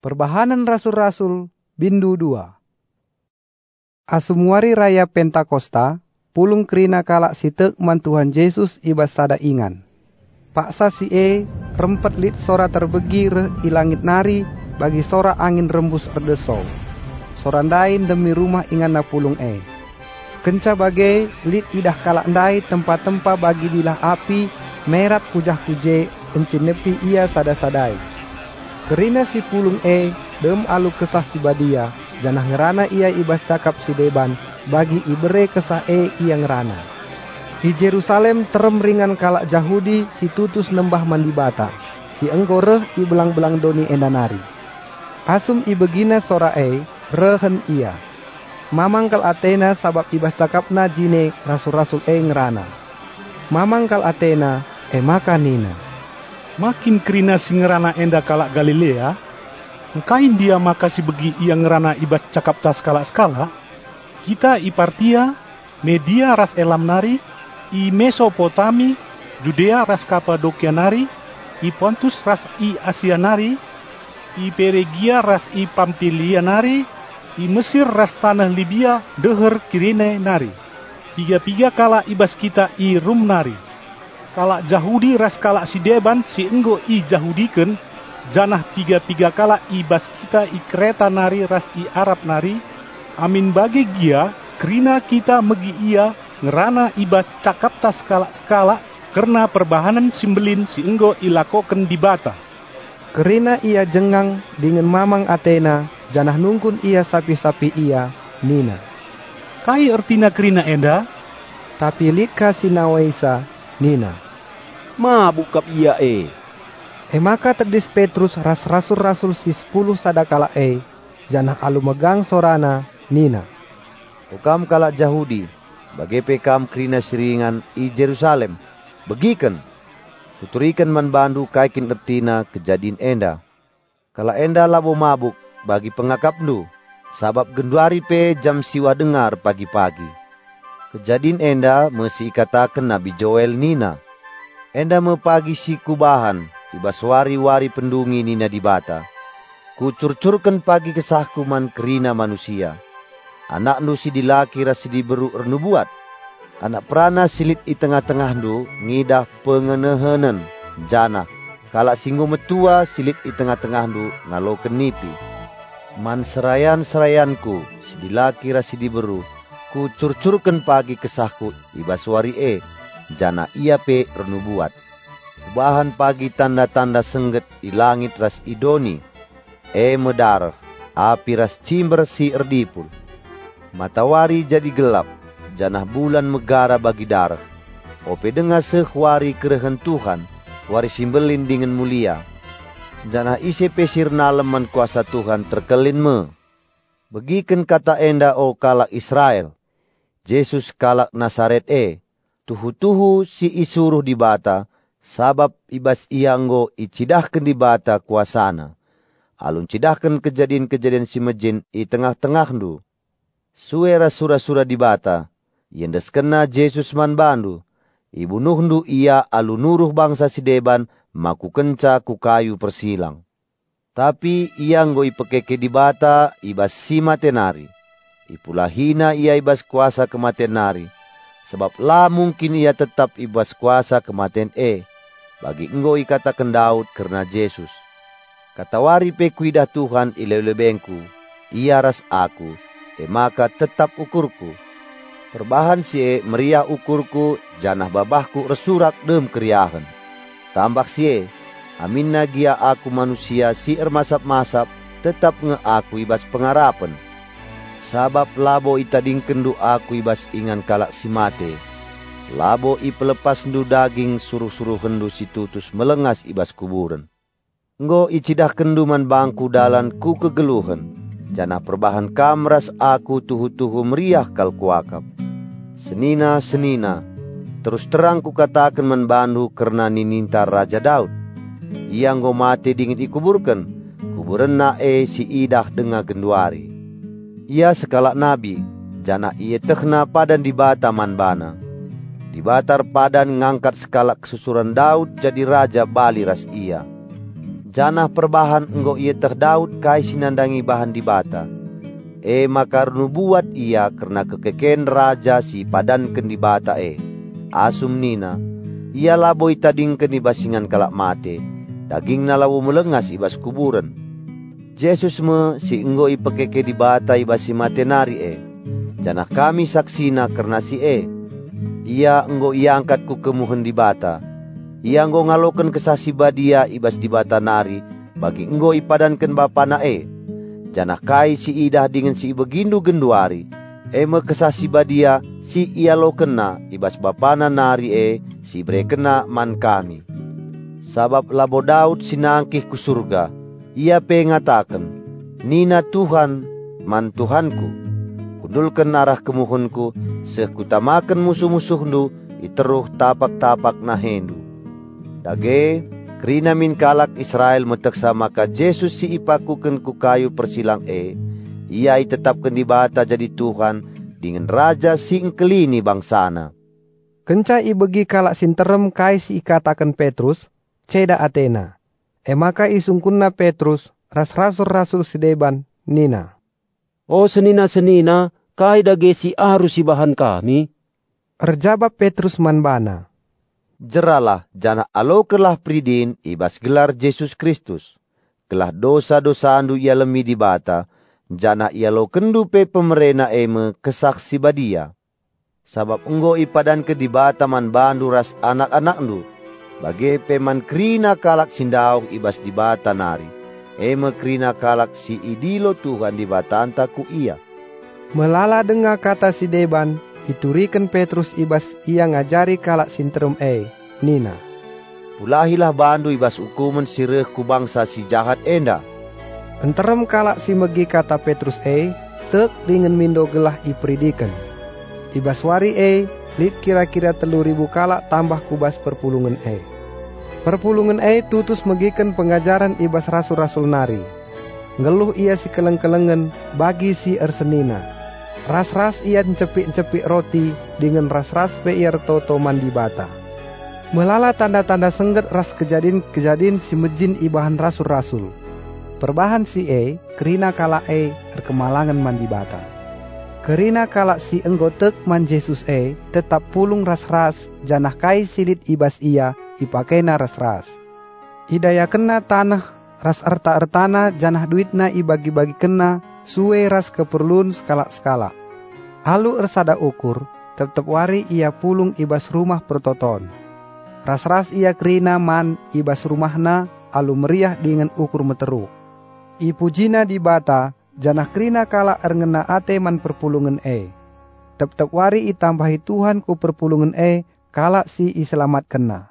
Perbahanan Rasul-Rasul Bindu 2 Asumuari Raya Pentakosta, pulung kerina kalak sitek man Tuhan Yesus ibas sada ingan. Paksa si e, rempet lit sora terbegi re ilangit nari, bagi sora angin rembus erdeso. Sorandain demi rumah ingan na pulung e. Kenca bagai lit idah kalak ndai tempat-tempat bagi dilah api, merat kujah kuje, encinepi ia sada-sadai Kerina si pulung e dem alu kesah si badia, janah ngerana ia ibas cakap si deban, bagi ibere kesah e ia ngerana. Di Jerusalem terem ringan kalak Jahudi si tutus nembah mandi bata, si enggoreh i belang-belang doni endanari. Asum i begina sora e, rehen ia. Mamangkal Athena sabab ibas cakapna jine rasul-rasul e ngerana. Mamangkal Athena e makanina makin kerina singerana enda kalak Galilea, kain dia makasih begi ia ngerana ibas cakap tas skala skala, kita ipartia, media ras elam nari, i Mesopotami, Judea ras Kapadokia nari, i Pontus ras i Asia nari, i Peregia ras i Pampilia nari, i Mesir ras tanah Libya deher kirine nari. Tiga-tiga kala ibas kita i Rum nari kalak Jahudi ras kalak si deban si enggo i Jahudiken janah tiga-tiga kala ibas kita i kereta nari ras i Arab nari amin bagi gia kerina kita megi ia ngerana ibas cakap tas skala-skala karena perbahanan simbelin si enggo ilakoken di bata. Kerina ia jengang dengan mamang Athena, janah nungkun ia sapi-sapi ia, Nina. Kai ertina kerina enda? Tapi lika sinawaisa, Nina. Ma bukap ia e. E maka terdis Petrus ras rasul-rasul si sepuluh sadakala e. Janah alu megang sorana Nina. Ukam kalak Jahudi. Bagi pekam krina siringan i Jerusalem. Begikan. Tuturikan man bandu kaikin ertina kejadian enda. Kala enda labo mabuk bagi pengakap nu. Sabab genduari pe jam siwa dengar pagi-pagi. Kejadian enda mesti katakan Nabi Joel Nina. Enda mepagi si kubahan, ibas wari-wari pendungi nina di bata. Kucurcurkan pagi kesahku man kerina manusia. Anak nu si dilaki rasi diberu ernubuat. Anak perana silit i tengah-tengah nu ngidah pengenehenen jana. Kalak singgu metua silit i tengah-tengah nu ngalo kenipi. Man serayan-serayanku si dilaki rasi diberu ku curcurkan pagi kesahku ibaswari e jana ia pe renubuat bahan pagi tanda-tanda sengget di langit ras idoni. E medar api ras cimber si erdipul. Matawari jadi gelap janah bulan megara bagi darah ope dengar sehwari kerehen Tuhan wari simbelin dengan mulia. Janah isi pesir naleman kuasa Tuhan terkelin me. Begikan kata enda o kalak Israel, Yesus kalak Nasaret e, tuhu-tuhu si isuruh di bata, sabab ibas ianggo icidahkan di bata kuasana. Alun cidahkan kejadian-kejadian si mejin i tengah-tengah du. Suera sura-sura di bata, yendes kena Yesus man bandu. Ibunuh du ia alu nuruh bangsa si deban, maku kenca ku kayu persilang. Tapi ianggo ipekeke di bata ibas si matenari Ipulah hina ia ibas kuasa kematian nari. Sebab lah mungkin ia tetap ibas kuasa kematian e. Bagi engkau ikatakan Daud karena Yesus. Katawari pe kuidah Tuhan ilelebengku. Ia ras aku. E maka tetap ukurku. Perbahan si e meriah ukurku. Janah babahku resurak dem keriahan. Tambak si e. Amin nagia aku manusia si ermasap-masap. Tetap nge aku ibas pengarapan Sabab labo itading kendu aku ibas ingan kalak si mate. Labo i pelepas ndu daging suruh-suruh kendu si tutus melengas ibas kuburan. Ngo icidah kenduman bangku dalan ku kegeluhan. Jana perbahan kamras aku tuhu-tuhu meriah kal kuakap. Senina, senina, terus terang ku katakan menbandu karena nininta Raja Daud. Ia ngo mati dingin ikuburkan, kuburan na e si idah dengar genduari ia sekalak nabi, jana ia tehna padan di bata manbana. Di batar padan ngangkat sekalak kesusuran Daud jadi raja bali ras ia. Janah perbahan enggo ia terdaud kai sinandangi bahan di bata. E makar buat ia karena kekeken raja si padan di bata e. Asum nina, ia laboi tading di basingan kalak mate. Daging nalawu melengas ibas kuburan. Yesus me si enggo ipekeke di bata ibasi mate nari e. Janah kami saksina karena si e. Ia enggo ia angkat ku kemuhen di bata ia nggo ngaloken kesasi badia ibas di bata nari, bagi enggo ipadankan bapa nae. Janah kai si idah dengan si begindu genduari, eme kesasi badia si ia lo kena ibas bapana nari e si bre kena man kami. Sabab labo Daud sinangkih ku surga, ia pengatakan, Nina Tuhan, man Tuhanku, kundulkan arah kemuhunku, sekutamakan musuh-musuhndu, iteruh tapak-tapak nahendu. Dage, krina min kalak Israel meteksa maka Jesus si ipakuken ku kayu persilang e, ia tetapkan di bata jadi Tuhan dengan raja si engkelini bangsana. Kenca ibegi kalak sinterem kai si ikatakan Petrus, ceda Athena. E maka isungkunna Petrus, ras rasul-rasul sideban, nina. Oh senina-senina, kai dage si arus si bahan kami. Erjabab Petrus manbana jeralah jana alo kelah pridin ibas gelar Yesus Kristus. Kelah dosa-dosa andu ia lemi di bata, jana ia lo kendu pe pemerena eme kesaksi badia. Sabab enggo ipadan ke di bata man bandu ras anak-anak ndu, bagi peman krina kalak sindaung ibas di bata nari. Eme krina kalak si idilo Tuhan di bata antaku ia. Melala dengar kata si Deban, iturikan Petrus ibas ia ngajari kalak sintrum e, Nina. Pulahilah bandu ibas hukuman sireh ku bangsa si jahat enda. Enterem kalak si megi kata Petrus e, tek dengan mindo gelah ipridikan. Ibas wari e, lit kira-kira telu ribu kalak tambah kubas perpulungan e. Perpulungan e tutus megikan pengajaran ibas rasul-rasul nari. Ngeluh ia si keleng-kelengen bagi si ersenina Ras-ras ia cepik-cepik roti dengan ras-ras peir toto mandi bata. Melala tanda-tanda sengget ras kejadian-kejadian si mejin ibahan rasul-rasul. Perbahan si E, kerina kala E, erkemalangan mandi bata. Kerina kala si enggotek man Yesus E, tetap pulung ras-ras, janah kai silit ibas ia, ipakena ras-ras. Hidaya kena tanah, ras erta-ertana, janah duitna ibagi-bagi kena, suwe ras keperluan skala-skala. Alu ersada ukur, tetep wari ia pulung ibas rumah pertoton. Ras-ras ia kerina man ibas rumahna alu meriah dengan ukur meteru. Ipujina di bata, janah kerina kala erngena ate man perpulungan e. Tep-tep wari itambahi Tuhan ku perpulungan e, kala si iselamat kena.